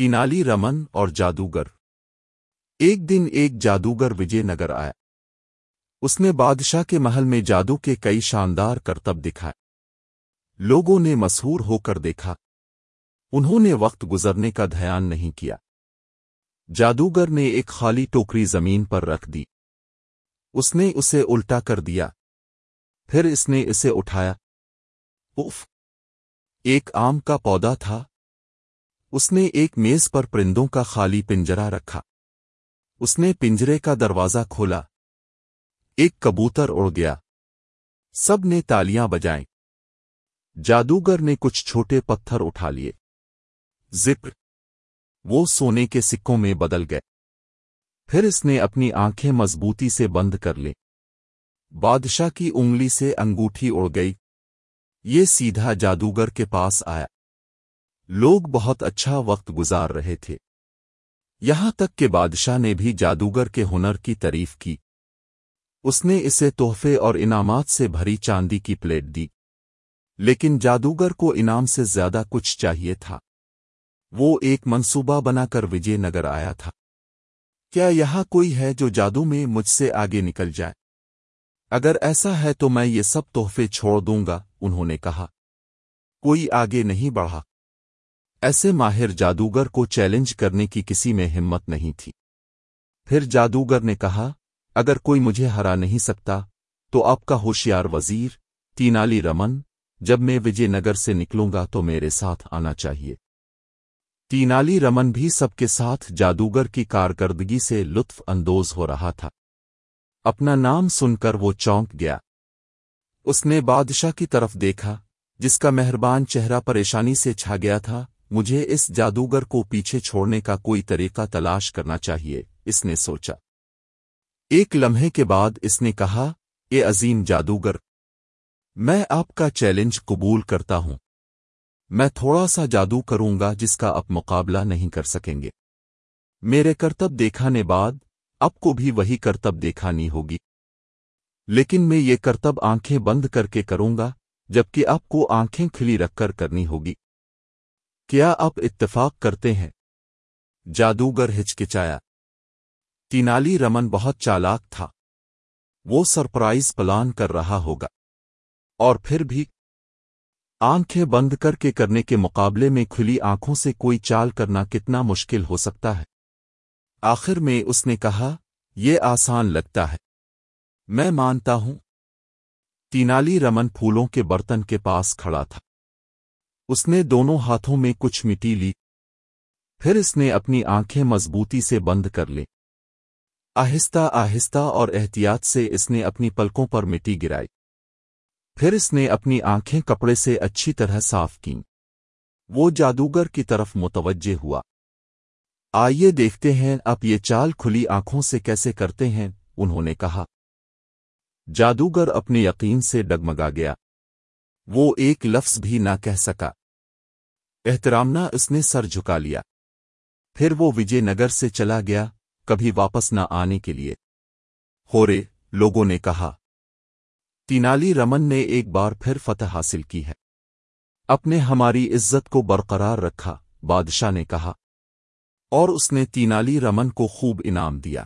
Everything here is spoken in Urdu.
تینالی رمن اور جادوگر۔ ایک دن ایک جادوگر وجے نگر آیا۔ اس نے بادشاہ کے محل میں جادو کے کئی شاندار کرتب دکھائے۔ لوگوں نے مسحور ہو کر دیکھا۔ انہوں نے وقت گزرنے کا دھیان نہیں کیا۔ جادوگر نے ایک خالی ٹوکری زمین پر رکھ دی۔ اس نے اسے الٹا کر دیا۔ پھر اس نے اسے اٹھایا۔ اف ایک آم کا پودا تھا۔ اس نے ایک میز پر پرندوں کا خالی پنجرا رکھا۔ اس نے پنجرے کا دروازہ کھولا۔ ایک کبوتر اڑ گیا۔ سب نے تالیاں بجائیں۔ جادوگر نے کچھ چھوٹے پتھر اٹھا لیے۔ ذکر وہ سونے کے سکوں میں بدل گئے۔ پھر اس نے اپنی آنکھیں مضبوطی سے بند کر لی بادشاہ کی انگلی سے انگوٹھی اڑ گئی۔ یہ سیدھا جادوگر کے پاس آیا۔ لوگ بہت اچھا وقت گزار رہے تھے۔ یہاں تک کہ بادشاہ نے بھی جادوگر کے ہنر کی تعریف کی۔ اس نے اسے تحفے اور انعامات سے بھری چاندی کی پلیٹ دی۔ لیکن جادوگر کو انعام سے زیادہ کچھ چاہیے تھا۔ وہ ایک منصوبہ بنا کر وجے نگر آیا تھا۔ کیا یہاں کوئی ہے جو جادو میں مجھ سے آگے نکل جائے؟ اگر ایسا ہے تو میں یہ سب تحفے چھوڑ دوں گا، انہوں نے کہا۔ کوئی آگے نہیں بڑھا۔ ایسے ماہر جادوگر کو چیلنج کرنے کی کسی میں ہمت نہیں تھی۔ پھر جادوگر نے کہا، اگر کوئی مجھے ہرا نہیں سکتا، تو آپ کا ہوشیار وزیر، تینالی رمن، جب میں وجے نگر سے نکلوں گا تو میرے ساتھ آنا چاہیے۔ تینالی رمن بھی سب کے ساتھ جادوگر کی کارکردگی سے لطف اندوز ہو رہا تھا۔ اپنا نام سن کر وہ چونک گیا۔ اس نے بادشاہ کی طرف دیکھا، جس کا مہربان چہرہ پریشانی سے چھا گیا تھا۔ مجھے اس جادوگر کو پیچھے چھوڑنے کا کوئی طریقہ تلاش کرنا چاہیے، اس نے سوچا۔ ایک لمحے کے بعد اس نے کہا، اے عظیم جادوگر، میں آپ کا چیلنج قبول کرتا ہوں۔ میں تھوڑا سا جادو کروں گا جس کا آپ مقابلہ نہیں کر سکیں گے۔ میرے کرتب دیکھانے بعد آپ کو بھی وہی کرتب دیکھانی ہوگی۔ لیکن میں یہ کرتب آنکھیں بند کر کے کروں گا، جبکہ آپ کو آنکھیں کھلی رکھ کر کرنی ہوگی۔ کیا آپ اتفاق کرتے ہیں؟ جادوگر ہچکچایا۔ تینالی رمن بہت چالاک تھا۔ وہ سرپرائز پلان کر رہا ہوگا۔ اور پھر بھی آنکھیں بند کر کے کرنے کے مقابلے میں کھلی آنکھوں سے کوئی چال کرنا کتنا مشکل ہو سکتا ہے۔ آخر میں اس نے کہا، یہ آسان لگتا ہے۔ میں مانتا ہوں۔ تینالی رمن پھولوں کے برتن کے پاس کھڑا تھا۔ اس نے دونوں ہاتھوں میں کچھ مٹی لی۔ پھر اس نے اپنی آنکھیں مضبوطی سے بند کر لی آہستہ آہستہ اور احتیاط سے اس نے اپنی پلکوں پر مٹی گرائی۔ پھر اس نے اپنی آنکھیں کپڑے سے اچھی طرح صاف کیں۔ وہ جادوگر کی طرف متوجہ ہوا۔ آئیے دیکھتے ہیں اب یہ چال کھلی آنکھوں سے کیسے کرتے ہیں، انہوں نے کہا۔ جادوگر اپنے یقین سے ڈگمگا گیا۔ وہ ایک لفظ بھی نہ کہہ سکا۔ احترامنا اس نے سر جھکا لیا۔ پھر وہ وجے نگر سے چلا گیا، کبھی واپس نہ آنے کے لیے۔ ہورے، لوگوں نے کہا، تینالی رمن نے ایک بار پھر فتح حاصل کی ہے۔ اپنے ہماری عزت کو برقرار رکھا، بادشاہ نے کہا۔ اور اس نے تینالی رمن کو خوب انعام دیا۔